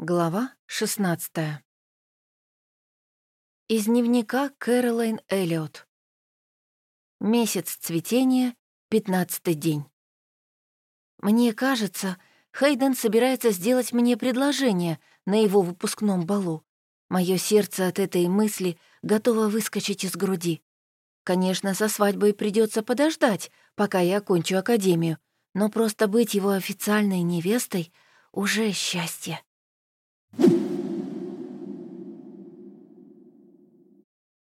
Глава 16 Из дневника Кэролайн Эллиот. Месяц цветения, пятнадцатый день. Мне кажется, Хейден собирается сделать мне предложение на его выпускном балу. Мое сердце от этой мысли готово выскочить из груди. Конечно, со свадьбой придется подождать, пока я окончу академию, но просто быть его официальной невестой — уже счастье.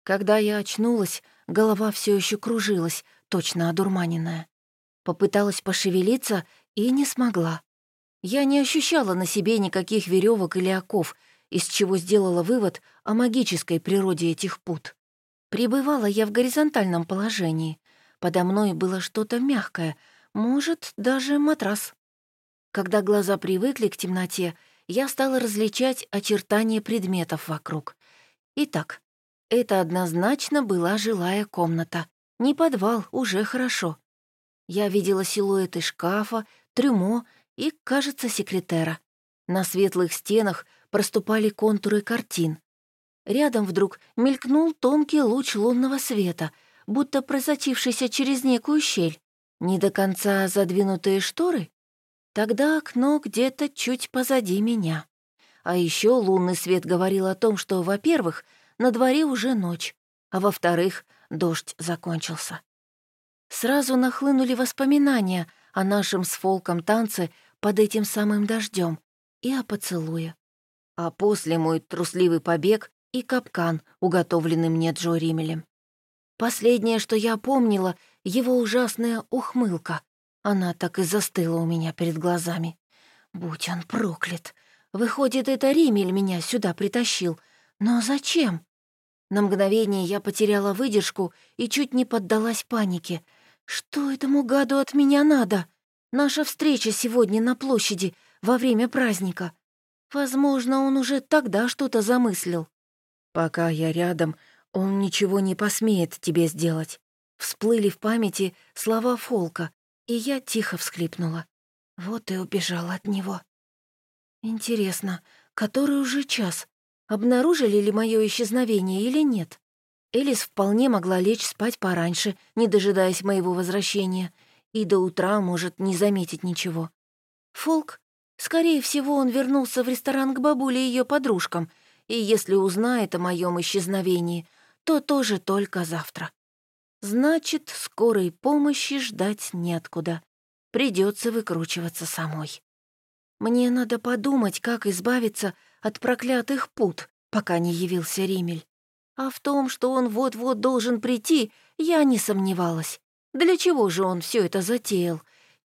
Когда я очнулась, голова все еще кружилась, точно одурманенная. Попыталась пошевелиться и не смогла. Я не ощущала на себе никаких веревок или оков, из чего сделала вывод о магической природе этих пут. Пребывала я в горизонтальном положении. Подо мной было что-то мягкое, может, даже матрас. Когда глаза привыкли к темноте, я стала различать очертания предметов вокруг. Итак, это однозначно была жилая комната. Не подвал, уже хорошо. Я видела силуэты шкафа, трюмо и, кажется, секретера. На светлых стенах проступали контуры картин. Рядом вдруг мелькнул тонкий луч лунного света, будто просочившийся через некую щель. Не до конца задвинутые шторы? Тогда окно где-то чуть позади меня. А еще лунный свет говорил о том, что, во-первых, на дворе уже ночь, а во-вторых, дождь закончился. Сразу нахлынули воспоминания о нашем с Фолком танце под этим самым дождем и о поцелуе. А после мой трусливый побег и капкан, уготовленный мне Джо Римелем. Последнее, что я помнила, его ужасная ухмылка, она так и застыла у меня перед глазами. Будь он проклят. Выходит, это Римель меня сюда притащил. Но зачем? На мгновение я потеряла выдержку и чуть не поддалась панике. Что этому гаду от меня надо? Наша встреча сегодня на площади во время праздника. Возможно, он уже тогда что-то замыслил. Пока я рядом, он ничего не посмеет тебе сделать. Всплыли в памяти слова Фолка, и я тихо всхлипнула. Вот и убежала от него. Интересно, который уже час? Обнаружили ли мое исчезновение или нет? Элис вполне могла лечь спать пораньше, не дожидаясь моего возвращения, и до утра может не заметить ничего. Фолк? Скорее всего, он вернулся в ресторан к бабуле и ее подружкам, и если узнает о моем исчезновении, то тоже только завтра. Значит, скорой помощи ждать неоткуда. Придется выкручиваться самой. Мне надо подумать, как избавиться от проклятых пут, пока не явился Римель. А в том, что он вот-вот должен прийти, я не сомневалась. Для чего же он все это затеял?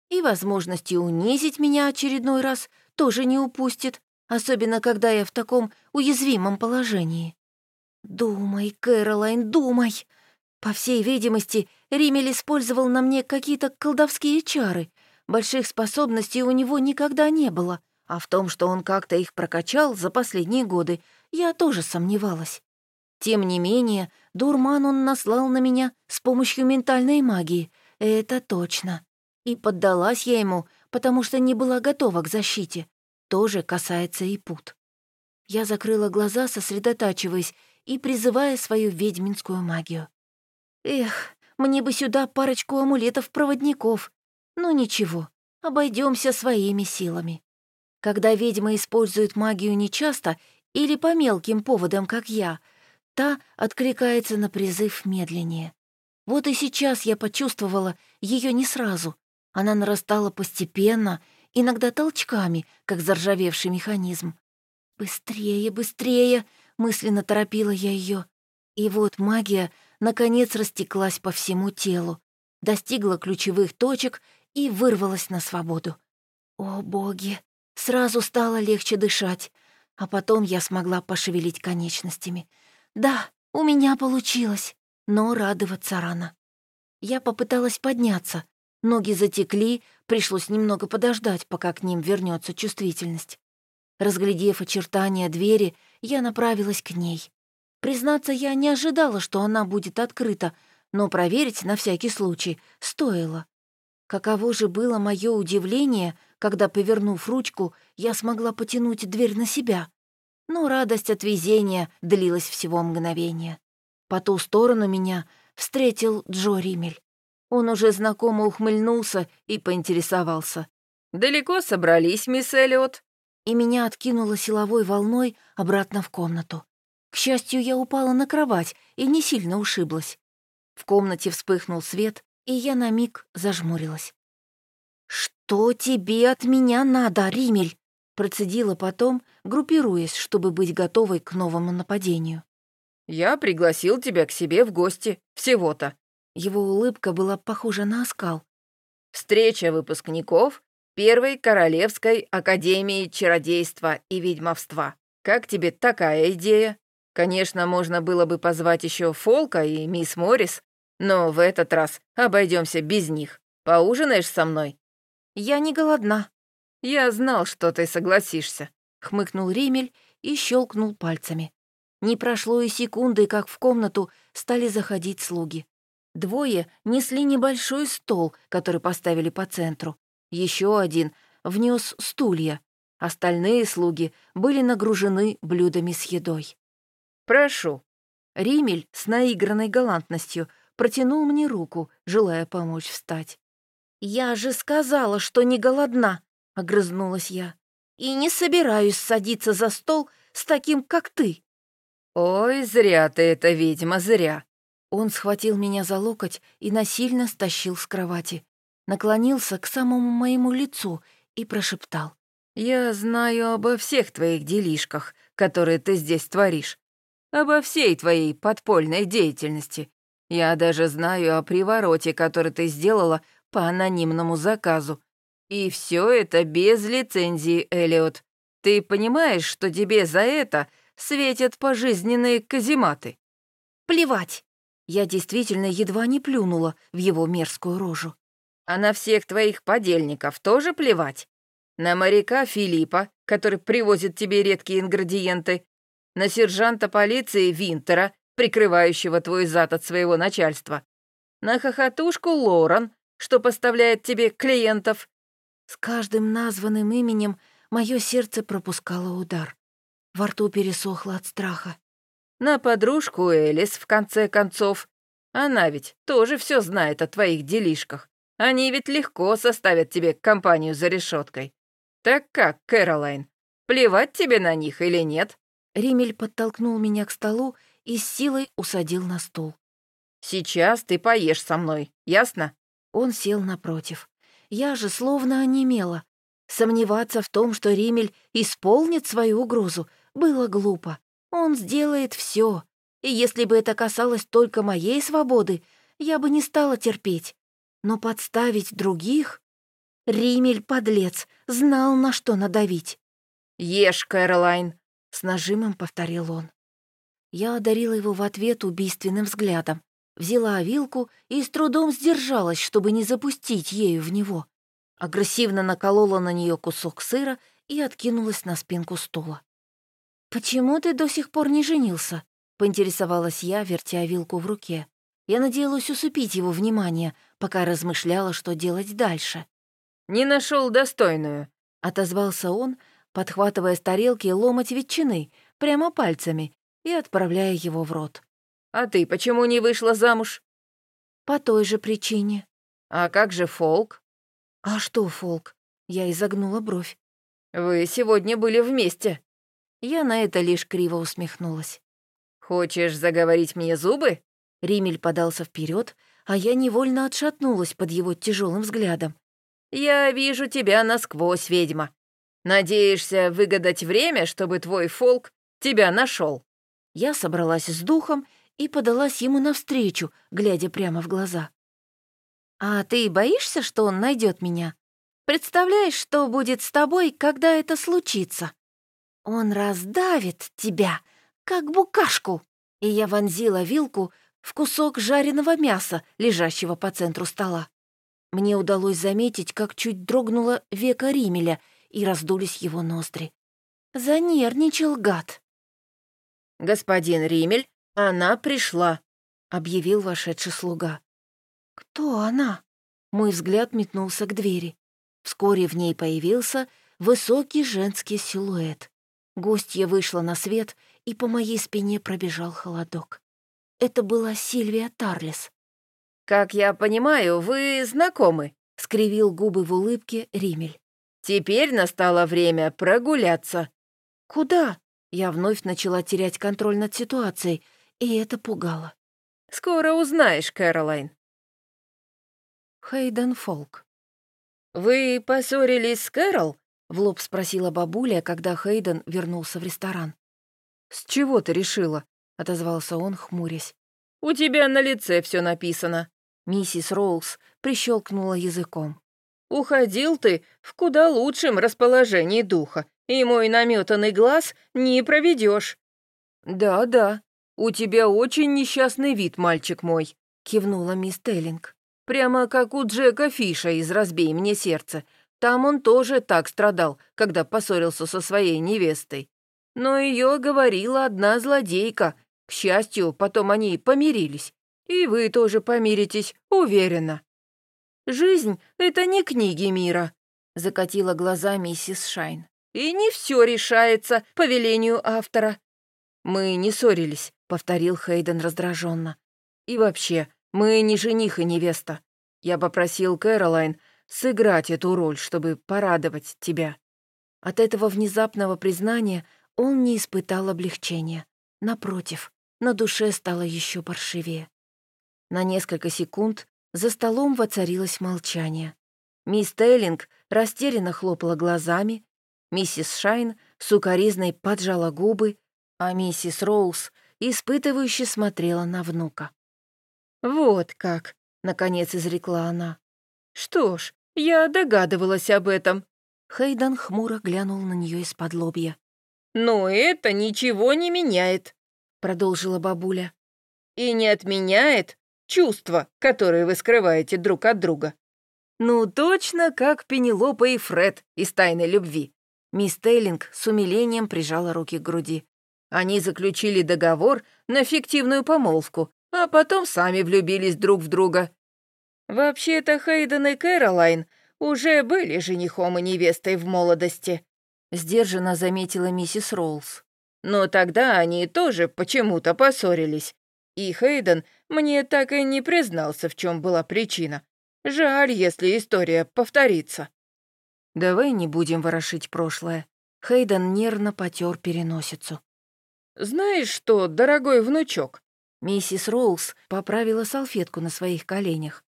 И возможности унизить меня очередной раз тоже не упустит, особенно когда я в таком уязвимом положении. «Думай, Кэролайн, думай!» По всей видимости, Римель использовал на мне какие-то колдовские чары. Больших способностей у него никогда не было, а в том, что он как-то их прокачал за последние годы, я тоже сомневалась. Тем не менее, дурман он наслал на меня с помощью ментальной магии, это точно. И поддалась я ему, потому что не была готова к защите. Тоже касается и пут. Я закрыла глаза, сосредотачиваясь и призывая свою ведьминскую магию. Эх, мне бы сюда парочку амулетов-проводников. Но ничего, обойдемся своими силами. Когда ведьма использует магию нечасто или по мелким поводам, как я, та откликается на призыв медленнее. Вот и сейчас я почувствовала ее не сразу. Она нарастала постепенно, иногда толчками, как заржавевший механизм. «Быстрее, быстрее!» — мысленно торопила я ее. И вот магия наконец растеклась по всему телу, достигла ключевых точек и вырвалась на свободу. О, боги! Сразу стало легче дышать, а потом я смогла пошевелить конечностями. Да, у меня получилось, но радоваться рано. Я попыталась подняться. Ноги затекли, пришлось немного подождать, пока к ним вернется чувствительность. Разглядев очертания двери, я направилась к ней. Признаться, я не ожидала, что она будет открыта, но проверить на всякий случай стоило. Каково же было мое удивление, когда, повернув ручку, я смогла потянуть дверь на себя. Но радость от везения длилась всего мгновение. По ту сторону меня встретил Джо Римель. Он уже знакомо ухмыльнулся и поинтересовался. «Далеко собрались, мисс Эллиот?» И меня откинуло силовой волной обратно в комнату. К счастью, я упала на кровать и не сильно ушиблась. В комнате вспыхнул свет, и я на миг зажмурилась. «Что тебе от меня надо, Римель?» Процедила потом, группируясь, чтобы быть готовой к новому нападению. «Я пригласил тебя к себе в гости, всего-то». Его улыбка была похожа на оскал. «Встреча выпускников Первой Королевской Академии Чародейства и Ведьмовства. Как тебе такая идея? Конечно, можно было бы позвать еще Фолка и мисс Моррис, но в этот раз обойдемся без них. Поужинаешь со мной?» «Я не голодна». «Я знал, что ты согласишься», — хмыкнул Римель и щелкнул пальцами. Не прошло и секунды, как в комнату стали заходить слуги. Двое несли небольшой стол, который поставили по центру. Еще один внес стулья. Остальные слуги были нагружены блюдами с едой. «Прошу». Римель с наигранной галантностью протянул мне руку, желая помочь встать. «Я же сказала, что не голодна», — огрызнулась я. «И не собираюсь садиться за стол с таким, как ты». «Ой, зря ты это, ведьма, зря». Он схватил меня за локоть и насильно стащил с кровати. Наклонился к самому моему лицу и прошептал. «Я знаю обо всех твоих делишках, которые ты здесь творишь. Обо всей твоей подпольной деятельности. Я даже знаю о привороте, который ты сделала по анонимному заказу. И все это без лицензии, Элиот. Ты понимаешь, что тебе за это светят пожизненные казематы?» «Плевать!» Я действительно едва не плюнула в его мерзкую рожу. «А на всех твоих подельников тоже плевать? На моряка Филиппа, который привозит тебе редкие ингредиенты, на сержанта полиции Винтера, прикрывающего твой зад от своего начальства, на хохотушку Лорен, что поставляет тебе клиентов». С каждым названным именем мое сердце пропускало удар. Во рту пересохло от страха. На подружку Элис, в конце концов. Она ведь тоже все знает о твоих делишках. Они ведь легко составят тебе компанию за решеткой. Так как, Кэролайн, плевать тебе на них или нет?» Римель подтолкнул меня к столу и с силой усадил на стул. «Сейчас ты поешь со мной, ясно?» Он сел напротив. Я же словно онемела. Сомневаться в том, что Римель исполнит свою угрозу, было глупо. Он сделает все. И если бы это касалось только моей свободы, я бы не стала терпеть. Но подставить других... Римель, подлец, знал, на что надавить. «Ешь, Кэролайн», — с нажимом повторил он. Я одарила его в ответ убийственным взглядом, взяла вилку и с трудом сдержалась, чтобы не запустить ею в него. Агрессивно наколола на нее кусок сыра и откинулась на спинку стула. «Почему ты до сих пор не женился?» — поинтересовалась я, вертя вилку в руке. Я надеялась усыпить его внимание, пока размышляла, что делать дальше. «Не нашел достойную», — отозвался он, подхватывая с тарелки ломоть ветчины прямо пальцами и отправляя его в рот. «А ты почему не вышла замуж?» «По той же причине». «А как же Фолк?» «А что, Фолк?» Я изогнула бровь. «Вы сегодня были вместе». Я на это лишь криво усмехнулась. «Хочешь заговорить мне зубы?» Римель подался вперед, а я невольно отшатнулась под его тяжелым взглядом. «Я вижу тебя насквозь, ведьма. Надеешься выгадать время, чтобы твой фолк тебя нашел. Я собралась с духом и подалась ему навстречу, глядя прямо в глаза. «А ты боишься, что он найдет меня? Представляешь, что будет с тобой, когда это случится?» Он раздавит тебя, как букашку. И я вонзила вилку в кусок жареного мяса, лежащего по центру стола. Мне удалось заметить, как чуть дрогнуло века Римеля и раздулись его ноздри. Занервничал гад. «Господин Римель, она пришла», — объявил вошедший слуга. «Кто она?» Мой взгляд метнулся к двери. Вскоре в ней появился высокий женский силуэт. Гостья вышла на свет, и по моей спине пробежал холодок. Это была Сильвия Тарлис. «Как я понимаю, вы знакомы», — скривил губы в улыбке Римель. «Теперь настало время прогуляться». «Куда?» Я вновь начала терять контроль над ситуацией, и это пугало. «Скоро узнаешь, Кэролайн». Хейден Фолк. «Вы поссорились с Кэрол?» — в лоб спросила бабуля, когда Хейден вернулся в ресторан. «С чего ты решила?» — отозвался он, хмурясь. «У тебя на лице все написано». Миссис Роуз прищелкнула языком. «Уходил ты в куда лучшем расположении духа, и мой наметанный глаз не проведешь. «Да-да, у тебя очень несчастный вид, мальчик мой», — кивнула мисс Теллинг. «Прямо как у Джека Фиша из «Разбей мне сердце». Там он тоже так страдал, когда поссорился со своей невестой. Но ее говорила одна злодейка. К счастью, потом они помирились. И вы тоже помиритесь, уверена». «Жизнь — это не книги мира», — закатила глаза миссис Шайн. «И не все решается по велению автора». «Мы не ссорились», — повторил Хейден раздраженно. «И вообще, мы не жених и невеста. Я попросил Кэролайн сыграть эту роль, чтобы порадовать тебя». От этого внезапного признания он не испытал облегчения. Напротив, на душе стало еще паршивее. На несколько секунд за столом воцарилось молчание. Мисс Тейлинг растерянно хлопала глазами, миссис Шайн сукоризной поджала губы, а миссис Роуз испытывающе смотрела на внука. «Вот как», — наконец изрекла она. «Что ж, я догадывалась об этом». Хейден хмуро глянул на нее из-под лобья. «Но это ничего не меняет», — продолжила бабуля. «И не отменяет чувства, которые вы скрываете друг от друга. Ну, точно как Пенелопа и Фред из «Тайной любви». Мисс Тейлинг с умилением прижала руки к груди. Они заключили договор на фиктивную помолвку, а потом сами влюбились друг в друга. Вообще-то Хейден и Кэролайн уже были женихом и невестой в молодости, сдержанно заметила миссис Роллс. Но тогда они тоже почему-то поссорились. И Хейден мне так и не признался, в чем была причина. Жаль, если история повторится. Давай не будем ворошить прошлое. Хейден нервно потер переносицу. «Знаешь что, дорогой внучок?» Миссис Роуз поправила салфетку на своих коленях.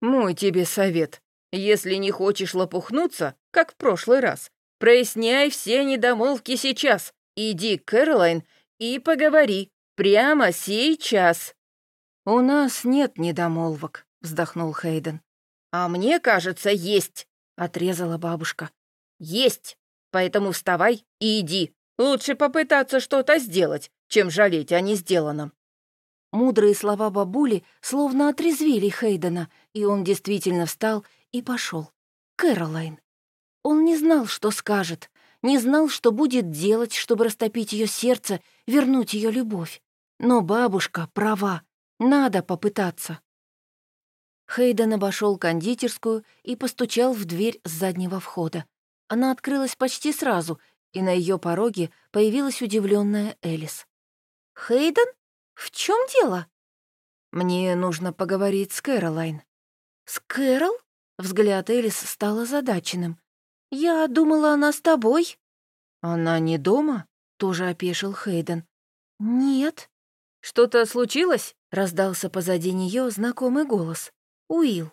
«Мой тебе совет. Если не хочешь лопухнуться, как в прошлый раз, проясняй все недомолвки сейчас. Иди к Кэролайн и поговори. Прямо сейчас». «У нас нет недомолвок», — вздохнул Хейден. «А мне кажется, есть», — отрезала бабушка. «Есть. Поэтому вставай и иди. Лучше попытаться что-то сделать, чем жалеть о несделанном». Мудрые слова бабули словно отрезвили Хейдена, и он действительно встал и пошел. Кэролайн. Он не знал, что скажет, не знал, что будет делать, чтобы растопить ее сердце, вернуть ее любовь. Но бабушка права, надо попытаться. Хейден обошел кондитерскую и постучал в дверь с заднего входа. Она открылась почти сразу, и на ее пороге появилась удивленная Элис. «Хейден? В чем дело?» «Мне нужно поговорить с Кэролайн». «С Кэрол?» Взгляд Элис стал озадаченным. «Я думала, она с тобой». «Она не дома?» — тоже опешил Хейден. «Нет». «Что-то случилось?» — раздался позади нее знакомый голос. Уилл.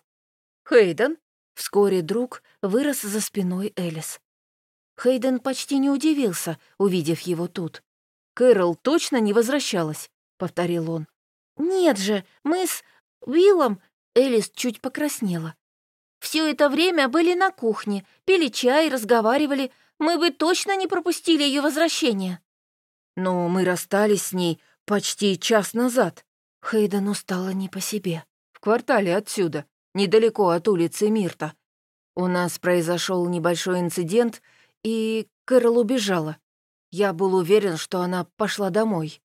«Хейден?» Вскоре друг вырос за спиной Элис. Хейден почти не удивился, увидев его тут. «Кэрол точно не возвращалась?» — повторил он. «Нет же, мы с Уиллом...» Элис чуть покраснела. «Все это время были на кухне, пили чай, разговаривали. Мы бы точно не пропустили ее возвращение». «Но мы расстались с ней почти час назад». Хейдену стало не по себе. «В квартале отсюда, недалеко от улицы Мирта. У нас произошел небольшой инцидент, и Кэрол убежала. Я был уверен, что она пошла домой.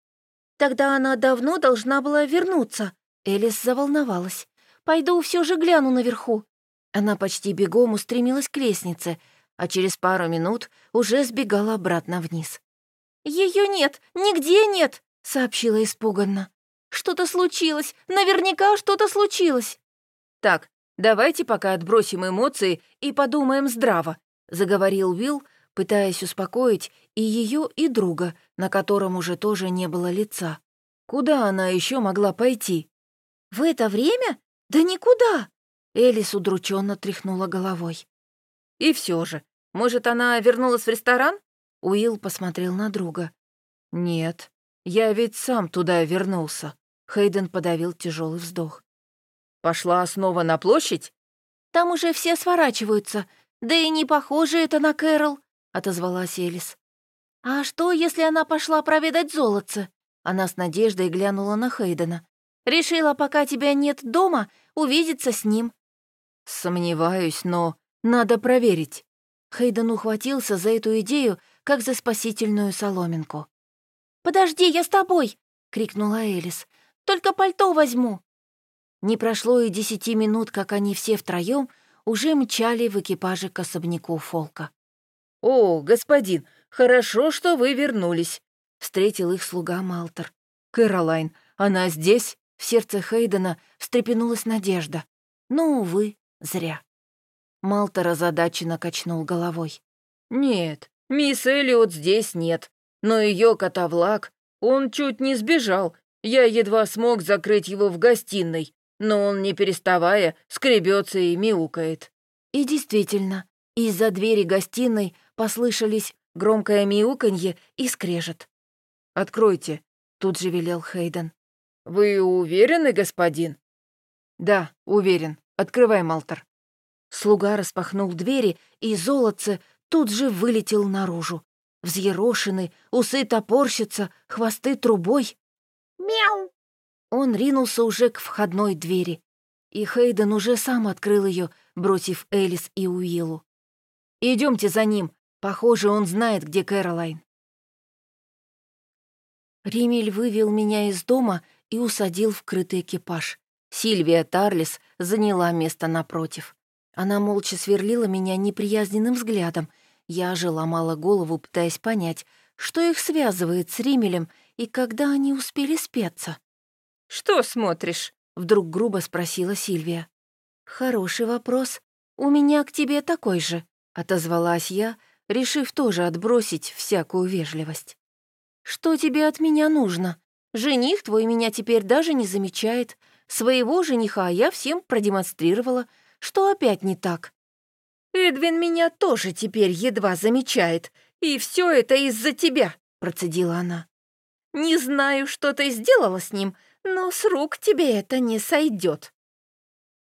Тогда она давно должна была вернуться. Элис заволновалась. Пойду все же гляну наверху. Она почти бегом устремилась к лестнице, а через пару минут уже сбегала обратно вниз. Ее нет, нигде нет!» — сообщила испуганно. «Что-то случилось, наверняка что-то случилось!» «Так, давайте пока отбросим эмоции и подумаем здраво», — заговорил Уилл, пытаясь успокоить и ее, и друга, на котором уже тоже не было лица. Куда она еще могла пойти? «В это время? Да никуда!» Элис удрученно тряхнула головой. «И все же, может, она вернулась в ресторан?» Уилл посмотрел на друга. «Нет, я ведь сам туда вернулся». Хейден подавил тяжелый вздох. «Пошла снова на площадь?» «Там уже все сворачиваются. Да и не похоже это на Кэрол», — отозвалась Элис. «А что, если она пошла проведать золотце?» Она с надеждой глянула на Хейдена. «Решила, пока тебя нет дома, увидеться с ним». «Сомневаюсь, но надо проверить». Хейден ухватился за эту идею, как за спасительную соломинку. «Подожди, я с тобой!» — крикнула Элис. «Только пальто возьму!» Не прошло и десяти минут, как они все втроем уже мчали в экипаже к особняку Фолка. «О, господин, хорошо, что вы вернулись!» — встретил их слуга Малтер. «Кэролайн, она здесь?» В сердце Хейдена встрепенулась надежда. Но, увы, зря. Малтер озадаченно качнул головой. «Нет, мисс Элliот здесь нет, но ее котовлак, он чуть не сбежал. Я едва смог закрыть его в гостиной, но он, не переставая, скребется и мяукает». И действительно, из-за двери гостиной послышались громкое мяуканье и скрежет. «Откройте», — тут же велел Хейден. «Вы уверены, господин?» «Да, уверен. Открывай, Малтер». Слуга распахнул двери, и золотце тут же вылетел наружу. Взъерошенный, усы топорщатся, хвосты трубой. «Мяу!» Он ринулся уже к входной двери, и Хейден уже сам открыл ее, бросив Элис и Уиллу. Идемте за ним. Похоже, он знает, где Кэролайн. Римель вывел меня из дома и усадил в крытый экипаж. Сильвия Тарлис заняла место напротив. Она молча сверлила меня неприязненным взглядом. Я же ломала голову, пытаясь понять, что их связывает с Римелем и когда они успели спеться. «Что смотришь?» — вдруг грубо спросила Сильвия. «Хороший вопрос. У меня к тебе такой же», — отозвалась я, решив тоже отбросить всякую вежливость. «Что тебе от меня нужно? Жених твой меня теперь даже не замечает. Своего жениха я всем продемонстрировала, что опять не так. «Эдвин меня тоже теперь едва замечает, и все это из-за тебя», — процедила она. «Не знаю, что ты сделала с ним, но с рук тебе это не сойдет.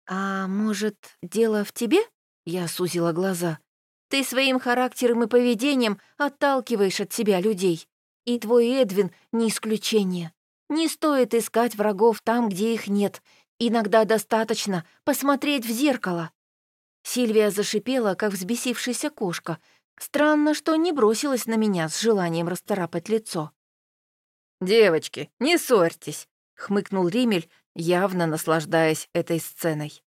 «А может, дело в тебе?» — я сузила глаза. «Ты своим характером и поведением отталкиваешь от себя людей, и твой Эдвин не исключение. Не стоит искать врагов там, где их нет. Иногда достаточно посмотреть в зеркало. Сильвия зашипела, как взбесившаяся кошка. Странно, что не бросилась на меня с желанием расторапать лицо. «Девочки, не ссорьтесь», — хмыкнул Римель, явно наслаждаясь этой сценой.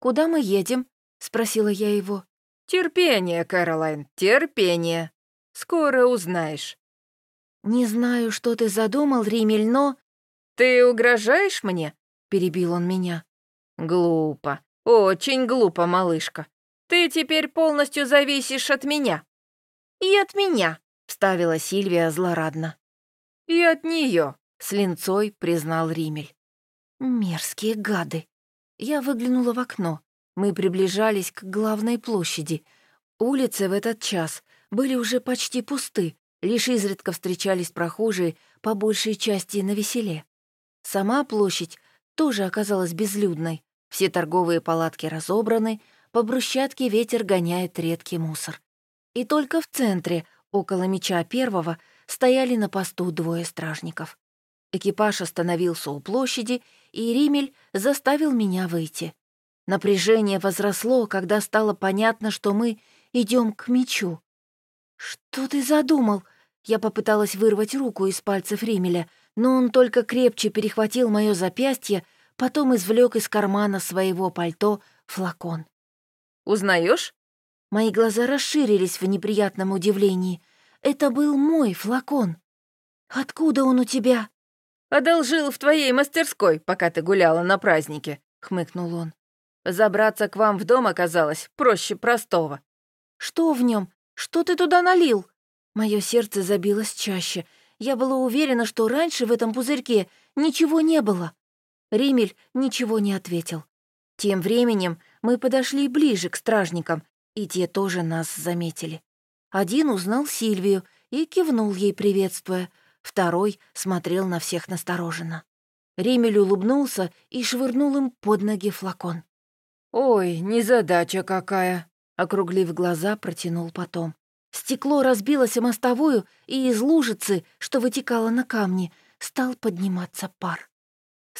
«Куда мы едем?» — спросила я его. «Терпение, Кэролайн, терпение. Скоро узнаешь». «Не знаю, что ты задумал, Римель, но...» «Ты угрожаешь мне?» — перебил он меня. «Глупо, очень глупо, малышка. Ты теперь полностью зависишь от меня». «И от меня», — вставила Сильвия злорадно. «И от нее», — с линцой признал Римель. «Мерзкие гады». Я выглянула в окно. Мы приближались к главной площади. Улицы в этот час были уже почти пусты, Лишь изредка встречались прохожие, по большей части на веселе. Сама площадь тоже оказалась безлюдной. Все торговые палатки разобраны, по брусчатке ветер гоняет редкий мусор. И только в центре, около меча первого, стояли на посту двое стражников. Экипаж остановился у площади, и Римель заставил меня выйти. Напряжение возросло, когда стало понятно, что мы идем к мечу. «Что ты задумал?» Я попыталась вырвать руку из пальцев Римеля, но он только крепче перехватил мое запястье, потом извлек из кармана своего пальто флакон. Узнаешь? Мои глаза расширились в неприятном удивлении. Это был мой флакон. «Откуда он у тебя?» «Одолжил в твоей мастерской, пока ты гуляла на празднике», — хмыкнул он. «Забраться к вам в дом оказалось проще простого». «Что в нем? Что ты туда налил?» Мое сердце забилось чаще. Я была уверена, что раньше в этом пузырьке ничего не было. Римель ничего не ответил. Тем временем мы подошли ближе к стражникам, и те тоже нас заметили. Один узнал Сильвию и кивнул ей, приветствуя, второй смотрел на всех настороженно. Ремель улыбнулся и швырнул им под ноги флакон. «Ой, незадача какая!» — округлив глаза, протянул потом. Стекло разбилось о мостовую, и из лужицы, что вытекало на камни, стал подниматься пар.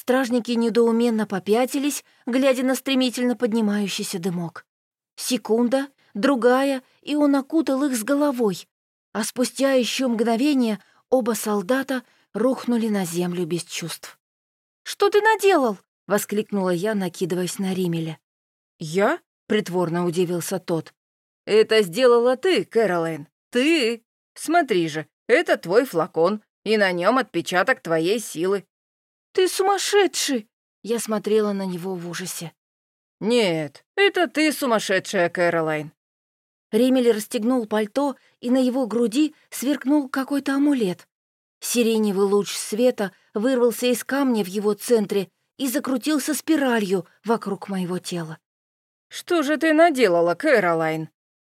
Стражники недоуменно попятились, глядя на стремительно поднимающийся дымок. Секунда, другая, и он окутал их с головой, а спустя еще мгновение оба солдата рухнули на землю без чувств. «Что ты наделал?» — воскликнула я, накидываясь на Римеля. «Я?» — притворно удивился тот. «Это сделала ты, Кэролайн. Ты! Смотри же, это твой флакон, и на нем отпечаток твоей силы». «Ты сумасшедший!» Я смотрела на него в ужасе. «Нет, это ты сумасшедшая, Кэролайн». Ремель расстегнул пальто, и на его груди сверкнул какой-то амулет. Сиреневый луч света вырвался из камня в его центре и закрутился спиралью вокруг моего тела. «Что же ты наделала, Кэролайн?»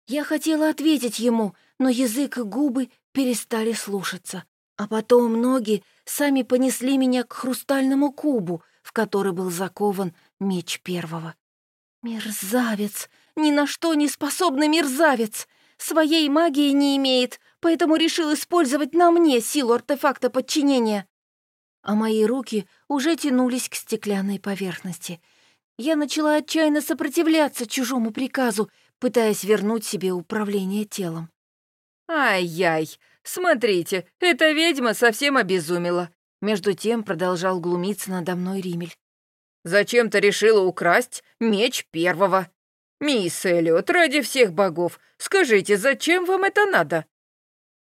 Я хотела ответить ему, но язык и губы перестали слушаться. А потом ноги сами понесли меня к хрустальному кубу, в который был закован меч первого. Мерзавец! Ни на что не способный мерзавец! Своей магии не имеет, поэтому решил использовать на мне силу артефакта подчинения. А мои руки уже тянулись к стеклянной поверхности. Я начала отчаянно сопротивляться чужому приказу, пытаясь вернуть себе управление телом. «Ай-яй! Смотрите, эта ведьма совсем обезумела!» Между тем продолжал глумиться надо мной Римель. «Зачем ты решила украсть меч первого? Мисс Эллиот, ради всех богов, скажите, зачем вам это надо?»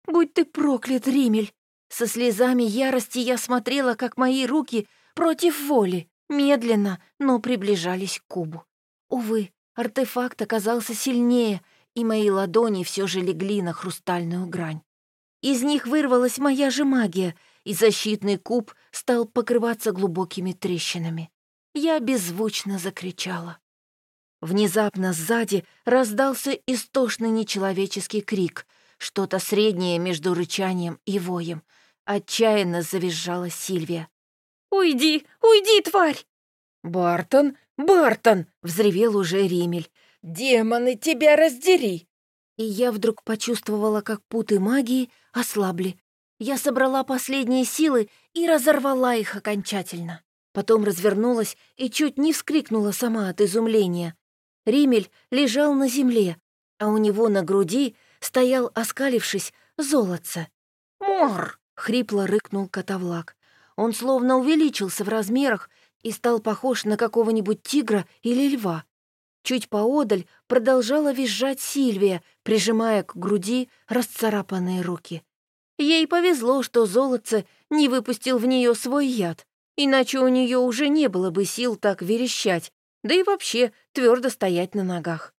«Будь ты проклят, Римель!» Со слезами ярости я смотрела, как мои руки против воли медленно, но приближались к кубу. Увы, артефакт оказался сильнее, и мои ладони все же легли на хрустальную грань. Из них вырвалась моя же магия, и защитный куб стал покрываться глубокими трещинами. Я беззвучно закричала. Внезапно сзади раздался истошный нечеловеческий крик, что-то среднее между рычанием и воем. Отчаянно завизжала Сильвия. «Уйди, уйди, тварь!» «Бартон, Бартон!» — взревел уже Римель. «Демоны, тебя раздери!» И я вдруг почувствовала, как путы магии ослабли. Я собрала последние силы и разорвала их окончательно. Потом развернулась и чуть не вскрикнула сама от изумления. Римель лежал на земле, а у него на груди стоял, оскалившись, золотце. «Мор!» — хрипло рыкнул котовлак. Он словно увеличился в размерах и стал похож на какого-нибудь тигра или льва. Чуть поодаль продолжала визжать Сильвия, прижимая к груди расцарапанные руки. Ей повезло, что золотце не выпустил в нее свой яд, иначе у нее уже не было бы сил так верещать, да и вообще твердо стоять на ногах.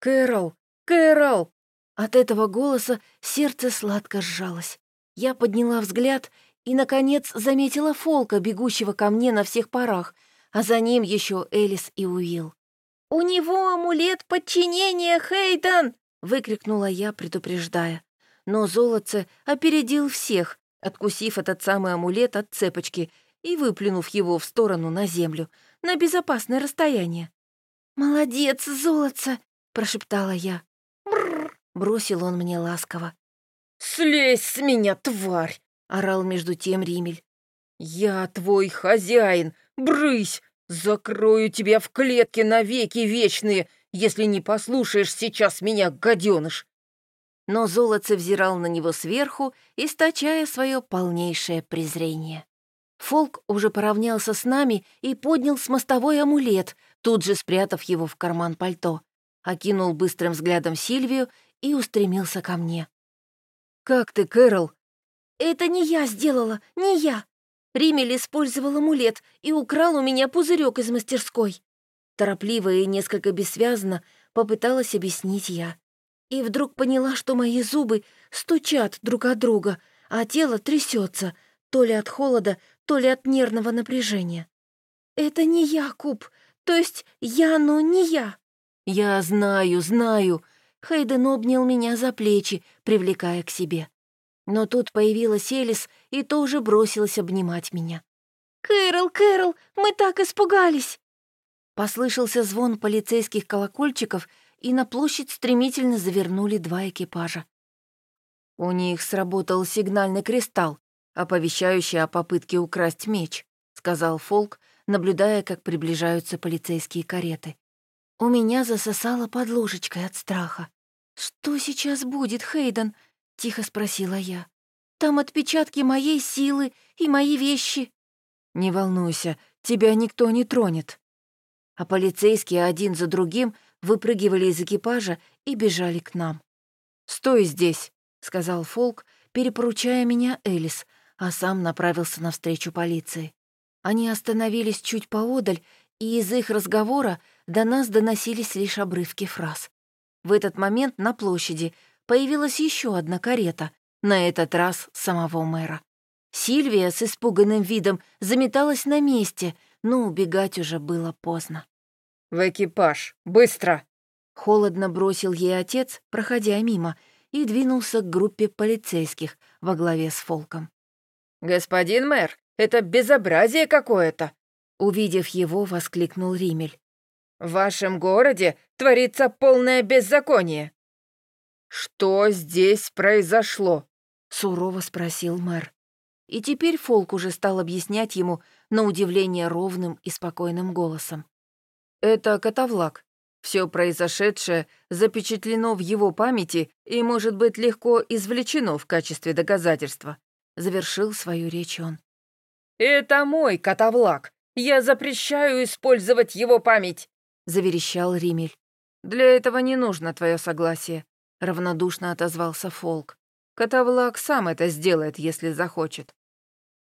«Кэрол! Кэрол!» От этого голоса сердце сладко сжалось. Я подняла взгляд и, наконец, заметила Фолка, бегущего ко мне на всех парах, а за ним еще Элис и Уилл. «У него амулет подчинения, Хейден!» — выкрикнула я, предупреждая. Но золотце опередил всех, откусив этот самый амулет от цепочки и выплюнув его в сторону на землю, на безопасное расстояние. «Молодец, золотце!» — прошептала я. «Бррр!» — бросил он мне ласково. «Слезь с меня, тварь!» — орал между тем Римель. «Я твой хозяин! Брысь! Закрою тебя в клетке навеки вечные, если не послушаешь сейчас меня, гаденыш!» Но золотце взирал на него сверху, источая свое полнейшее презрение. Фолк уже поравнялся с нами и поднял с мостовой амулет, тут же спрятав его в карман пальто. окинул быстрым взглядом Сильвию и устремился ко мне. «Как ты, Кэрол?» «Это не я сделала, не я. Римель использовал амулет и украл у меня пузырек из мастерской». Торопливо и несколько бессвязно попыталась объяснить я. И вдруг поняла, что мои зубы стучат друг от друга, а тело трясется, то ли от холода, то ли от нервного напряжения. «Это не я, Куб, то есть я, но не я». «Я знаю, знаю». Хейден обнял меня за плечи, привлекая к себе. Но тут появилась Элис и тоже бросилась обнимать меня. «Кэрол, Кэрол, мы так испугались!» Послышался звон полицейских колокольчиков, и на площадь стремительно завернули два экипажа. У них сработал сигнальный кристалл, оповещающий о попытке украсть меч, сказал Фолк, наблюдая, как приближаются полицейские кареты. У меня засосало под ложечкой от страха. «Что сейчас будет, Хейден?» — тихо спросила я. «Там отпечатки моей силы и мои вещи». «Не волнуйся, тебя никто не тронет». А полицейские один за другим выпрыгивали из экипажа и бежали к нам. «Стой здесь», — сказал Фолк, перепоручая меня Элис, а сам направился навстречу полиции. Они остановились чуть поодаль, и из их разговора до нас доносились лишь обрывки фраз. В этот момент на площади появилась еще одна карета, на этот раз самого мэра. Сильвия с испуганным видом заметалась на месте, но убегать уже было поздно. «В экипаж! Быстро!» Холодно бросил ей отец, проходя мимо, и двинулся к группе полицейских во главе с Фолком. «Господин мэр, это безобразие какое-то!» Увидев его, воскликнул Римель. «В вашем городе творится полное беззаконие!» «Что здесь произошло?» — сурово спросил мэр. И теперь Фолк уже стал объяснять ему на удивление ровным и спокойным голосом. «Это Котовлак. Все произошедшее запечатлено в его памяти и может быть легко извлечено в качестве доказательства», — завершил свою речь он. «Это мой Котовлак. Я запрещаю использовать его память», — заверещал Римель. «Для этого не нужно твое согласие», — равнодушно отозвался Фолк. «Котовлак сам это сделает, если захочет».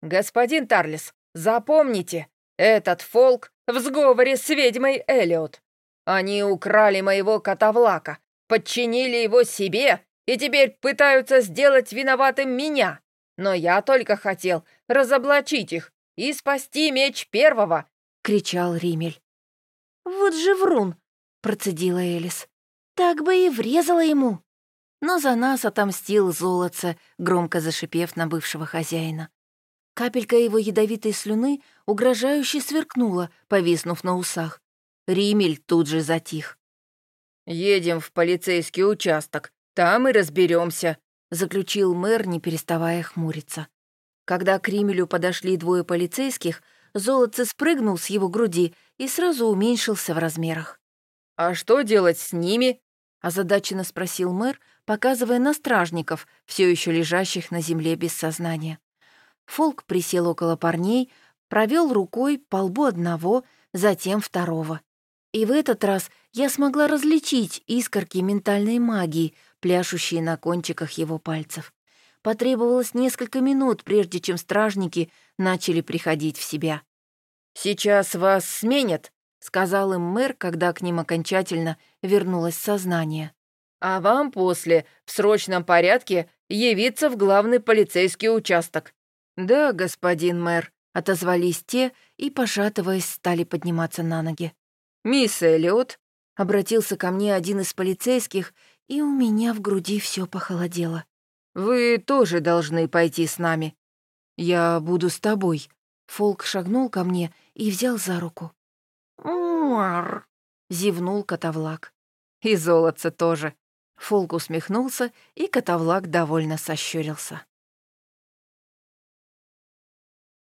«Господин Тарлис, запомните, этот Фолк в сговоре с ведьмой Элиот. Они украли моего Котовлака, подчинили его себе и теперь пытаются сделать виноватым меня. Но я только хотел разоблачить их и спасти меч первого!» — кричал Римель. «Вот же врун!» — процедила Элис. «Так бы и врезала ему!» Но за нас отомстил золотце, громко зашипев на бывшего хозяина. Капелька его ядовитой слюны угрожающе сверкнула, повиснув на усах. Римель тут же затих. «Едем в полицейский участок, там и разберемся, заключил мэр, не переставая хмуриться. Когда к Римелю подошли двое полицейских, золотце спрыгнул с его груди и сразу уменьшился в размерах. «А что делать с ними?» — озадаченно спросил мэр, показывая на стражников, все еще лежащих на земле без сознания. Фолк присел около парней, провел рукой по лбу одного, затем второго. И в этот раз я смогла различить искорки ментальной магии, пляшущие на кончиках его пальцев. Потребовалось несколько минут, прежде чем стражники начали приходить в себя. «Сейчас вас сменят», — сказал им мэр, когда к ним окончательно вернулось сознание. «А вам после, в срочном порядке, явиться в главный полицейский участок». «Да, господин мэр», — отозвались те и, пошатываясь, стали подниматься на ноги. «Мисс Эллиот», — обратился ко мне один из полицейских, и у меня в груди все похолодело. Вы тоже должны пойти с нами. Я буду с тобой. Фолк шагнул ко мне и взял за руку. «Муар!» — зевнул Котовлак. «И золотце тоже». Фолк усмехнулся, и Котовлак довольно сощурился.